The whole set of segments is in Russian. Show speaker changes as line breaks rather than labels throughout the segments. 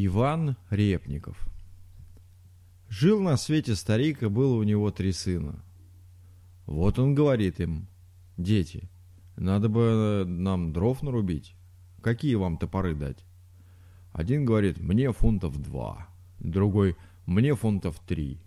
Иван Репников Жил на свете старик, и было у него три сына. Вот он говорит им, «Дети, надо бы нам дров нарубить. Какие вам топоры дать?» Один говорит, «Мне фунтов два». Другой, «Мне фунтов три».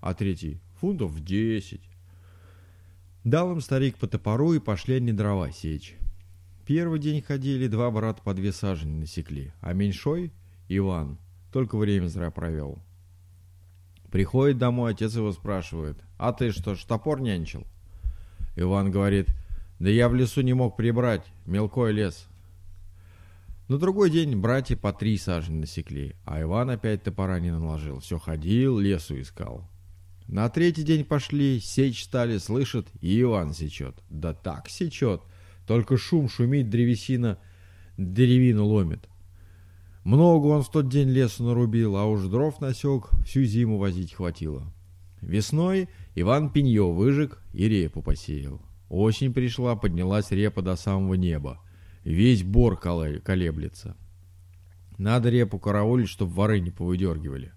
А третий, «Фунтов десять». Дал им старик по топору, и пошли они дрова сечь. Первый день ходили, два брата по две сажени насекли, а меньшой, Иван, только время зря провел. Приходит домой, отец его спрашивает, «А ты что ж, топор нянчил?» Иван говорит, «Да я в лесу не мог прибрать, мелкой лес». На другой день братья по три сажени насекли, а Иван опять топора не наложил, все ходил, лесу искал. На третий день пошли, сечь стали, слышат, и Иван сечет. Да так сечет, только шум шумит, древесина деревину ломит. Много он в тот день лесу нарубил, а уж дров насек, всю зиму возить хватило. Весной Иван пенье выжег и репу посеял. Осень пришла, поднялась репа до самого неба. Весь бор колеблется. Надо репу караулить, чтоб воры не повыдергивали.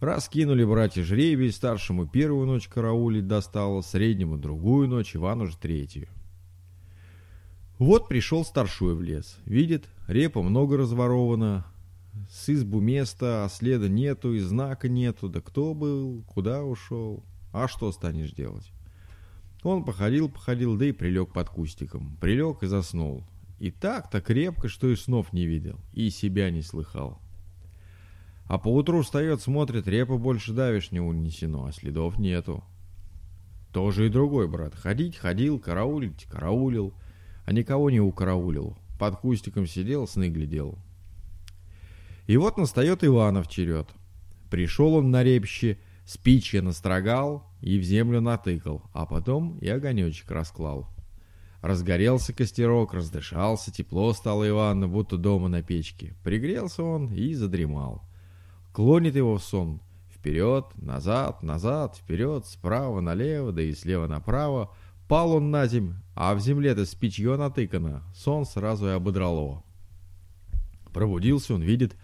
Раскинули братья жребий, старшему первую ночь караулить достало, среднему другую ночь, Ивану же третью. Вот пришел старшой в лес. Видит, репа много разворована, с избу места, а следа нету, и знака нету. Да кто был, куда ушел, а что станешь делать? Он походил, походил, да и прилег под кустиком. Прилег и заснул. И так, так крепко, что и снов не видел, и себя не слыхал. А поутру встает, смотрит, репа больше давишь не унесено, а следов нету. Тоже и другой брат. Ходить ходил, караулить караулил а никого не укараулил. Под кустиком сидел, сны глядел. И вот настает Иванов черед. Пришел он на репще, спичья настрогал и в землю натыкал, а потом и огонечек расклал. Разгорелся костерок, раздышался, тепло стало Ивану, будто дома на печке. Пригрелся он и задремал. Клонит его в сон. Вперед, назад, назад, вперед, справа налево, да и слева направо — Пал он на земь, а в земле-то спичье натыкано. Сон сразу и ободрало. Пробудился он, видит,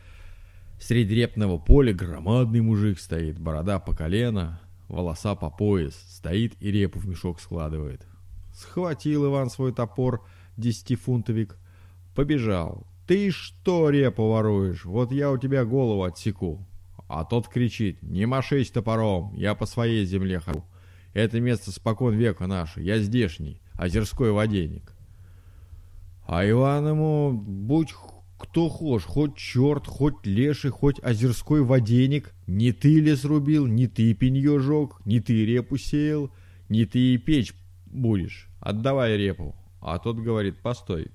среди репного поля громадный мужик стоит, борода по колено, волоса по пояс, стоит и репу в мешок складывает. Схватил Иван свой топор, десятифунтовик, побежал. «Ты что репу воруешь? Вот я у тебя голову отсеку». А тот кричит, «Не машись топором, я по своей земле хожу». Это место спокон века наше, я здешний, озерской воденник. А Иван ему, будь кто хошь, хоть черт, хоть леший, хоть озерской воденик, не ты лес рубил, не ты пенье жег, не ты репу сеял, не ты и печь будешь, отдавай репу. А тот говорит, постой,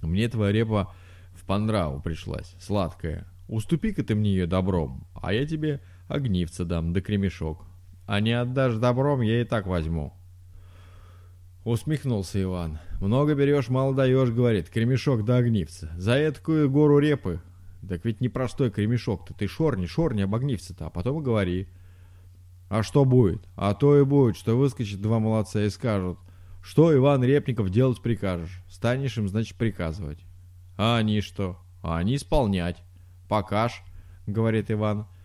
мне твоя репа в пандраву пришлась, сладкая, уступи-ка ты мне ее добром, а я тебе огнивца дам да кремешок а не отдашь добром, я и так возьму». Усмехнулся Иван. «Много берешь, мало даешь, — говорит, — кремешок да огнивца. За эткую гору репы. Так ведь не простой кремешок-то. Ты шорни, шорни об огнивце-то, а потом и говори. А что будет? А то и будет, что выскочат два молодца и скажут, что, Иван Репников, делать прикажешь. Станешь им, значит, приказывать. А они что? А они исполнять. Покаж, — говорит Иван. —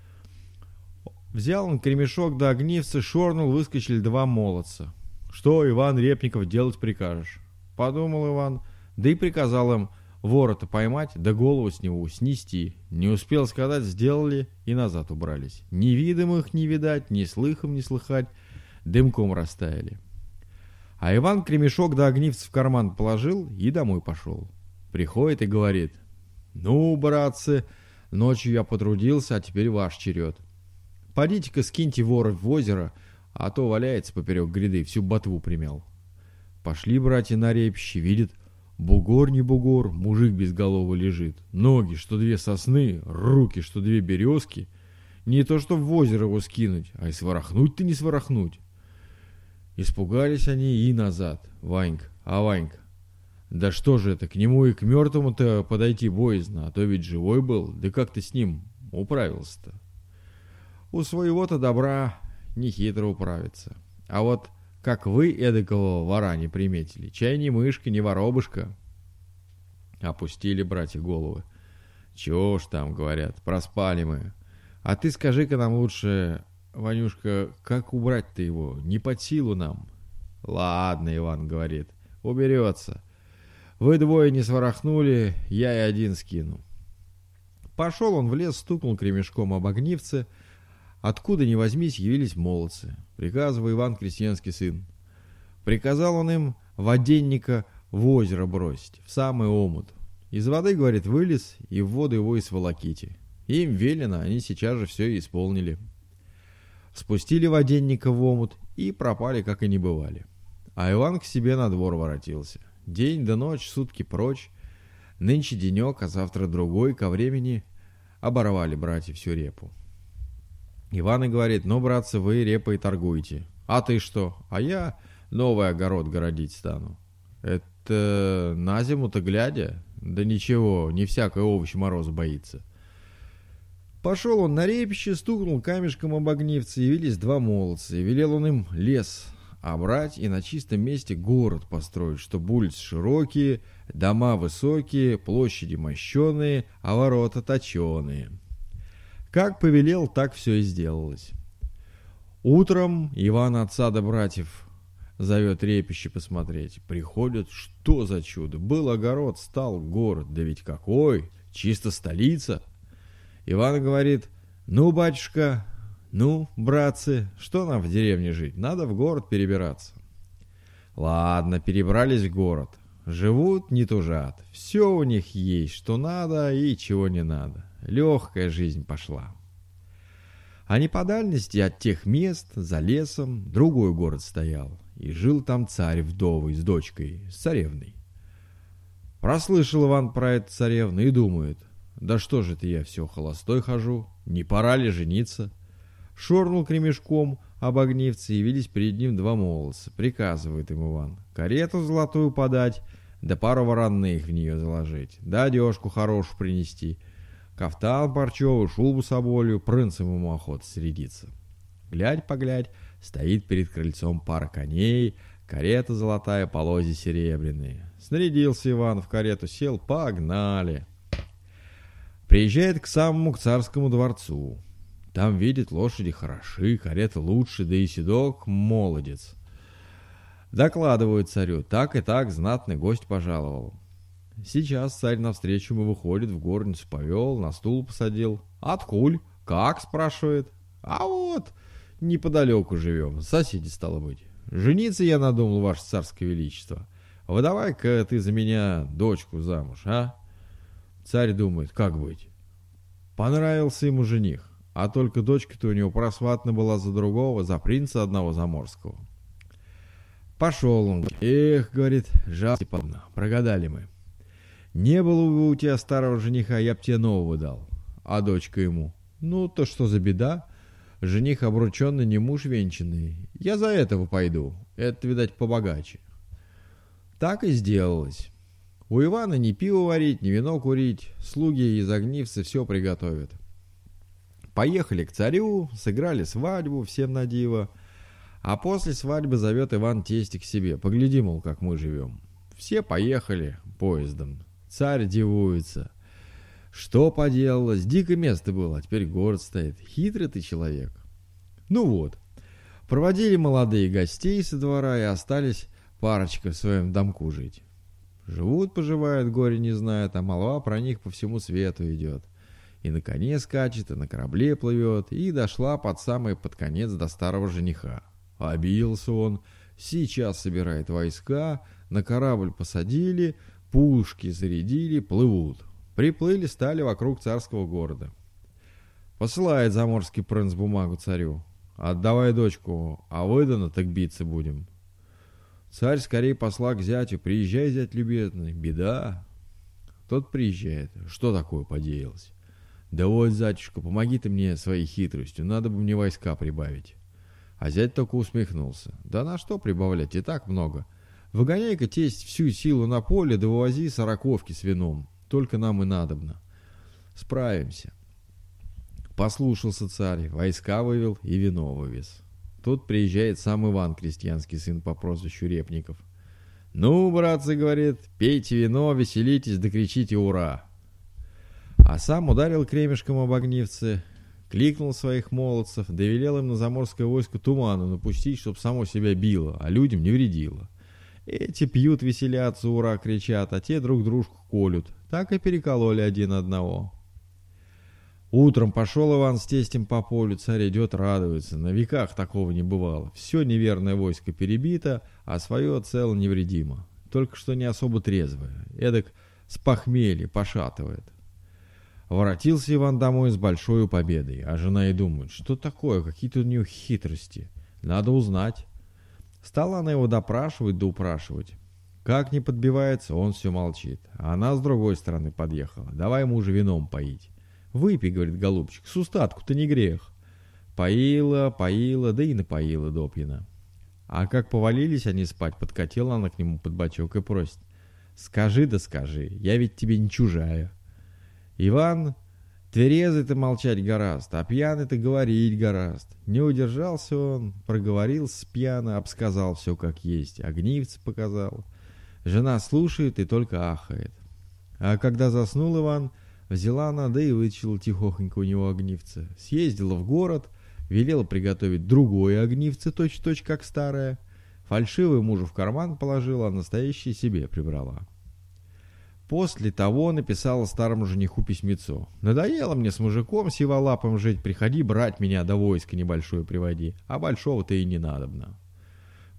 Взял он кремешок до огнивца, шорнул, выскочили два молодца. «Что, Иван Репников, делать прикажешь?» Подумал Иван, да и приказал им ворота поймать, да голову с него снести. Не успел сказать, сделали и назад убрались. Ни видом их не видать, ни слыхом не слыхать, дымком растаяли. А Иван кремешок до огнивца в карман положил и домой пошел. Приходит и говорит, «Ну, братцы, ночью я потрудился, а теперь ваш черед. Подите-ка скиньте вора в озеро, а то валяется поперек гряды, всю ботву примял. Пошли братья на репище, видят, бугор не бугор, мужик без головы лежит. Ноги, что две сосны, руки, что две березки. Не то, что в озеро его скинуть, а и сворохнуть-то не сворохнуть. Испугались они и назад. Ванька, а Ванька, да что же это, к нему и к мертвому-то подойти боязно, а то ведь живой был, да как ты с ним управился-то? У своего-то добра нехитро управиться. А вот как вы эдакого вора не приметили, чай не мышка, не воробушка. Опустили братья головы. Чего ж там, говорят, проспали мы. А ты скажи-ка нам лучше, Ванюшка, как убрать-то его? Не под силу нам. Ладно, Иван говорит, уберется. Вы двое не сворохнули, я и один скину. Пошел он в лес, стукнул кремешком об огнивце. Откуда ни возьмись, явились молодцы. Приказывал Иван Крестьянский сын. Приказал он им воденника в озеро бросить, в самый омут. Из воды, говорит, вылез, и в воду его и сволоките. Им велено, они сейчас же все и исполнили. Спустили воденника в омут и пропали, как и не бывали. А Иван к себе на двор воротился. День да ночь, сутки прочь. Нынче денек, а завтра другой, ко времени оборвали братья всю репу. Иван и говорит, ну, братцы, вы репой торгуете. А ты что? А я новый огород городить стану. Это на зиму-то глядя? Да ничего, не всякий овощ мороз боится. Пошел он на репище, стукнул камешком об огнивце, явились два молодца, и велел он им лес обрать и на чистом месте город построить, чтобы улицы широкие, дома высокие, площади мощеные, а ворота точеные. Как повелел, так все и сделалось. Утром Иван отца да братьев зовет репище посмотреть. Приходят, что за чудо. Был огород, стал город. Да ведь какой! Чисто столица. Иван говорит, ну, батюшка, ну, братцы, что нам в деревне жить? Надо в город перебираться. Ладно, перебрались в город. Живут, не тужат. Все у них есть, что надо и чего не надо. Легкая жизнь пошла. А не по дальности от тех мест, за лесом, другой город стоял. И жил там царь вдовый с дочкой, с царевной. Прослышал Иван про это царевну и думает, да что же это я все холостой хожу, не пора ли жениться? шорнул кремешком об огнивце, явились перед ним два молодца. Приказывает им Иван, карету золотую подать, да пару вороных в нее заложить, да одежку хорошую принести, кафтан парчевый, шубу соболью, принцем ему охота средиться. Глядь-поглядь, стоит перед крыльцом пара коней, карета золотая, полози серебряные. Снарядился Иван в карету, сел, погнали. Приезжает к самому к царскому дворцу. Там, видит, лошади хороши, карета лучше, да и седок молодец. Докладывают царю, так и так знатный гость пожаловал. Сейчас царь навстречу ему выходит, в горницу повел, на стул посадил. «Откуль? Как?» спрашивает. «А вот, неподалеку живем, соседи стало быть. Жениться я надумал, ваше царское величество. Выдавай-ка ты за меня дочку замуж, а?» Царь думает, как быть. Понравился ему жених. А только дочка-то у него просватна была за другого, за принца одного заморского. Пошел он. Эх, говорит, Степановна, прогадали мы. Не было бы у тебя старого жениха, я б тебе нового дал. А дочка ему. Ну, то что за беда? Жених обрученный, не муж венчанный. Я за этого пойду. Это, видать, побогаче. Так и сделалось. У Ивана ни пиво варить, ни вино курить. Слуги из огнивца все приготовят. Поехали к царю, сыграли свадьбу всем на диво. А после свадьбы зовет Иван тести к себе. Погляди, мол, как мы живем. Все поехали поездом. Царь дивуется. Что поделалось? Дикое место было, а теперь город стоит. Хитрый ты человек. Ну вот. Проводили молодые гостей со двора и остались парочка в своем домку жить. Живут, поживают, горе не знают, а молва про них по всему свету идет и на коне скачет, и на корабле плывет, и дошла под самый под конец до старого жениха. Обиделся он, сейчас собирает войска, на корабль посадили, пушки зарядили, плывут. Приплыли, стали вокруг царского города. Посылает заморский принц бумагу царю. «Отдавай дочку, а выдано, так биться будем». Царь скорее посла к зятю. «Приезжай, зять любезный, беда». Тот приезжает. Что такое подеялось? «Да вот, зятюшка, помоги ты мне своей хитростью, надо бы мне войска прибавить». А зять только усмехнулся. «Да на что прибавлять, и так много. Выгоняй-ка тесть всю силу на поле, да вывози сороковки с вином. Только нам и надобно. Справимся». Послушался царь, войска вывел и вино вывез. Тут приезжает сам Иван, крестьянский сын по прозвищу Репников. «Ну, братцы, — говорит, — пейте вино, веселитесь, да «Ура!» А сам ударил кремешком об огнивце, кликнул своих молодцев, довелел им на заморское войско туману напустить, чтоб само себя било, а людям не вредило. Эти пьют, веселятся, ура, кричат, а те друг дружку колют. Так и перекололи один одного. Утром пошел Иван с тестем по полю, царь идет, радуется. На веках такого не бывало. Все неверное войско перебито, а свое цело невредимо. Только что не особо трезвое. Эдак с похмелья пошатывает. Воротился Иван домой с большой победой, а жена и думает, что такое, какие-то у нее хитрости. Надо узнать. Стала она его допрашивать да упрашивать. Как не подбивается, он все молчит. А она с другой стороны подъехала. Давай ему уже вином поить. Выпей, говорит голубчик, с устатку-то не грех. Поила, поила, да и напоила допьяна. А как повалились они спать, подкатила она к нему под бочок и просит. Скажи да скажи, я ведь тебе не чужая. Иван, тверезый-то молчать гораст, а пьяный-то говорить гораст. Не удержался он, проговорил с пьяно, обсказал все как есть, огнивцы показал. Жена слушает и только ахает. А когда заснул Иван, Взяла она, да и вытащила тихохонько у него огнивце. Съездила в город, велела приготовить другое огнивце, точь-точь как старое. Фальшивый мужу в карман положила, а настоящее себе прибрала. После того написала старому жениху письмецо. «Надоело мне с мужиком сиволапом жить, приходи брать меня до войска небольшое приводи, а большого-то и не надобно».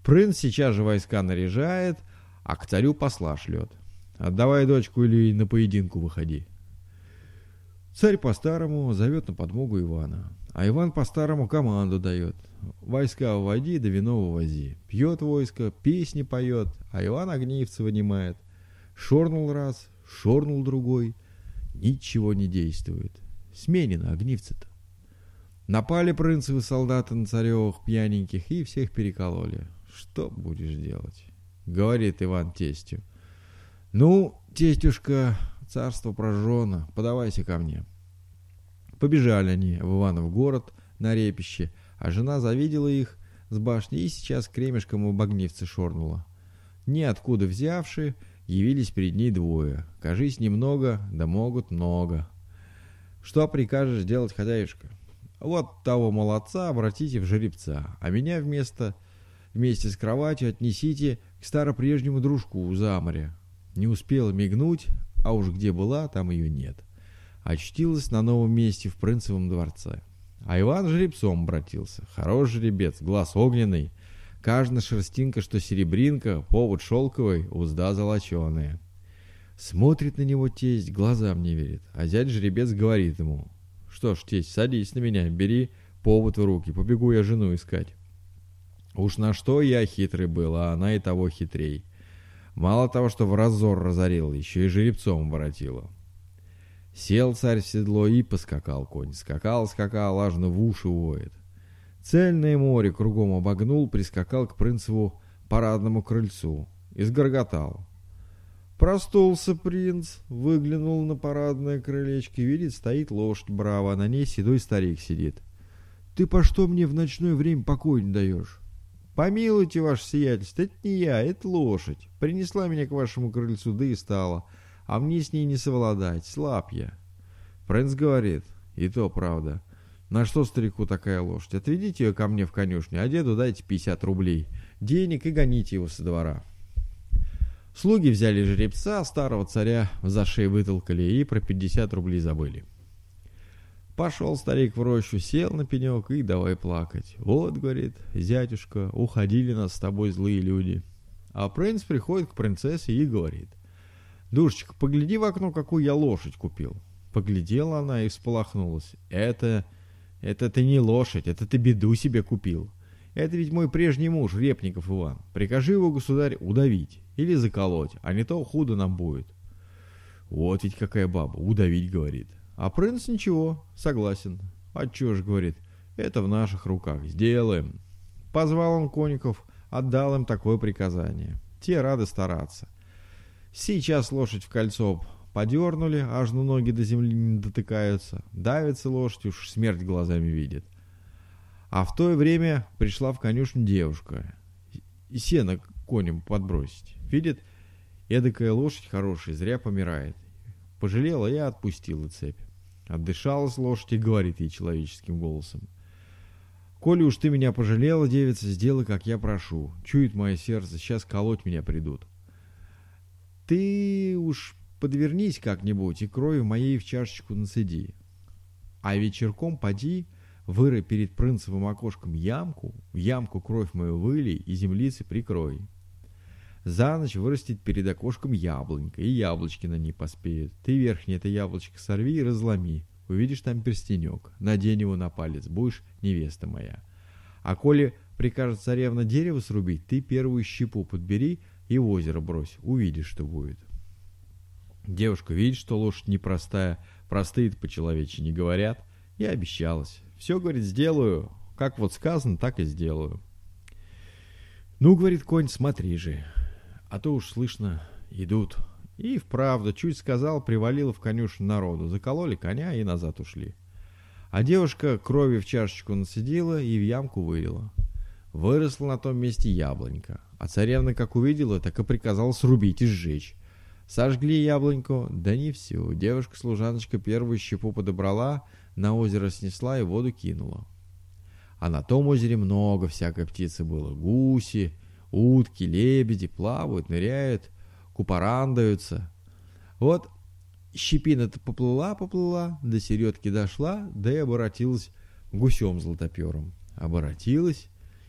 Принц сейчас же войска наряжает, а к царю посла шлет. «Отдавай дочку или на поединку выходи». Царь по-старому зовет на подмогу Ивана, а Иван по-старому команду дает. Войска уводи, да вино увози. Пьет войско, песни поет, а Иван огнивца вынимает. Шорнул раз, шорнул другой. Ничего не действует. Сменено огнивцы-то. Напали принцевы солдаты на царевых пьяненьких и всех перекололи. Что будешь делать? Говорит Иван тестю. Ну, тестюшка, Царство прожжено, подавайся ко мне. Побежали они в Иванов город на репище, а жена завидела их с башни и сейчас кремешком в огнивце шорнула. Ниоткуда взявши, явились перед ней двое. Кажись, немного, да могут много. Что прикажешь делать, хозяюшка? Вот того молодца обратите в жеребца, а меня вместо вместе с кроватью отнесите к старопрежнему дружку за море. Не успела мигнуть, а уж где была, там ее нет. Очтилась на новом месте в Принцевом дворце. А Иван жеребцом обратился. Хорош жеребец, глаз огненный. Каждая шерстинка, что серебринка, повод шелковый, узда золоченая. Смотрит на него тесть, глазам не верит. А зять жеребец говорит ему. Что ж, тесть, садись на меня, бери повод в руки, побегу я жену искать. Уж на что я хитрый был, а она и того хитрей. Мало того, что в разор разорил, еще и жеребцом воротила. Сел царь в седло и поскакал конь. Скакал, скакал, аж в уши воет. Цельное море кругом обогнул, прискакал к принцеву парадному крыльцу. и сгорготал. Простулся принц, выглянул на парадное крылечко, видит, стоит лошадь браво, на ней седой старик сидит. «Ты по что мне в ночное время покой не даешь?» «Помилуйте, ваше сиятельство, это не я, это лошадь. Принесла меня к вашему крыльцу, да и стала. А мне с ней не совладать, слаб я». Принц говорит, и то правда. На что старику такая лошадь? Отведите ее ко мне в конюшню, а деду дайте 50 рублей. Денег и гоните его со двора. Слуги взяли жеребца, старого царя за шею вытолкали и про 50 рублей забыли. Пошел старик в рощу, сел на пенек и давай плакать. Вот, говорит, зятюшка, уходили нас с тобой злые люди. А принц приходит к принцессе и говорит. Душечка, погляди в окно, какую я лошадь купил. Поглядела она и всполохнулась. Это... это ты не лошадь, это ты беду себе купил. Это ведь мой прежний муж, Репников Иван. Прикажи его, государь, удавить или заколоть, а не то худо нам будет. Вот ведь какая баба, удавить, говорит. А принц ничего, согласен. Чё ж, говорит, это в наших руках, сделаем. Позвал он конников, отдал им такое приказание. Те рады стараться. Сейчас лошадь в кольцо подернули, аж на ноги до земли не дотыкаются. Давится лошадь, уж смерть глазами видит. А в то время пришла в конюшню девушка. И сено конем подбросить. Видит, эдакая лошадь хорошая, зря помирает. Пожалела и отпустила цепь. Отдышалась лошадь и говорит ей человеческим голосом. «Коли уж ты меня пожалела, девица, сделай, как я прошу. Чует мое сердце, сейчас колоть меня придут. Ты уж подвернись как-нибудь и крови моей в чашечку насыди. А вечерком поди, вырой перед принцевым окошком ямку, в ямку кровь мою вылей и землицы прикрой. За ночь вырастет перед окошком яблонька, и яблочки на ней поспеют. Ты верхнее это яблочко сорви и разломи. Увидишь там перстенек, надень его на палец, будешь невеста моя. А коли прикажет царевна дерево срубить, ты первую щепу подбери и в озеро брось, увидишь, что будет. Девушка видит, что лошадь непростая, простые-то по-человечески не говорят, и обещалась. Все, говорит, сделаю, как вот сказано, так и сделаю. Ну, говорит конь, смотри же, а то уж слышно, идут. И вправду, чуть сказал, привалило в конюшню народу, закололи коня и назад ушли. А девушка крови в чашечку насидела и в ямку вылила. Выросла на том месте яблонька, а царевна, как увидела, так и приказала срубить и сжечь. Сожгли яблоньку, да не всю. Девушка-служаночка первую щепу подобрала, на озеро снесла и воду кинула. А на том озере много всякой птицы было. Гуси, Утки, лебеди плавают, ныряют, купорандаются. Вот щепина-то поплыла-поплыла, до середки дошла, да и оборотилась гусем-золотопером. Оборотилась,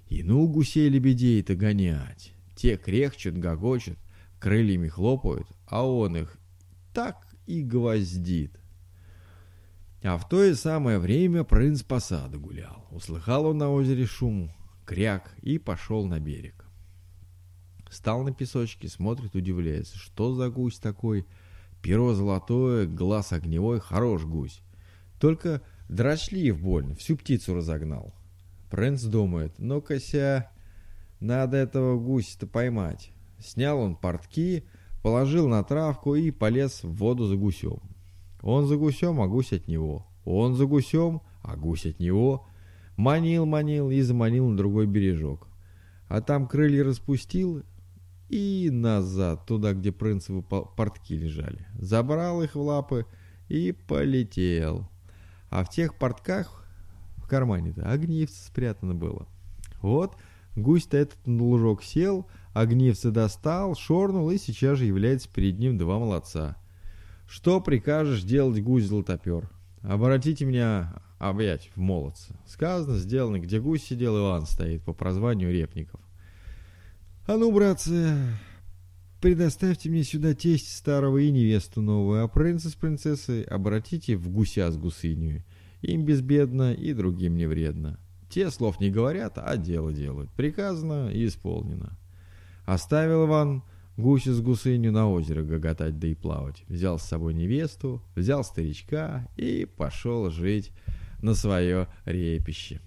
и ну гусей-лебедей-то гонять. Те крехчут, гогочут, крыльями хлопают, а он их так и гвоздит. А в то и самое время принц по саду гулял. Услыхал он на озере шум, кряк и пошел на берег. Стал на песочке, смотрит, удивляется. Что за гусь такой? Перо золотое, глаз огневой, хорош гусь. Только дрочлив больно, всю птицу разогнал. Принц думает, ну-ка надо этого гуся-то поймать. Снял он портки, положил на травку и полез в воду за гусем. Он за гусем, а гусь от него. Он за гусем, а гусь от него. Манил-манил и заманил на другой бережок. А там крылья распустил и назад, туда, где принцевы портки лежали. Забрал их в лапы и полетел. А в тех портках в кармане-то огнивце спрятано было. Вот гусь-то этот на лужок сел, огнивце достал, шорнул и сейчас же является перед ним два молодца. Что прикажешь делать гусь-золотопер? Обратите меня объять в молодца. Сказано, сделано, где гусь сидел, Иван стоит по прозванию Репников. А ну, братцы, предоставьте мне сюда тесть старого и невесту новую, а принца с принцессой обратите в гуся с гусынью. Им безбедно и другим не вредно. Те слов не говорят, а дело делают. Приказано и исполнено. Оставил Иван гуся с гусынью на озеро гоготать да и плавать. Взял с собой невесту, взял старичка и пошел жить на свое репище.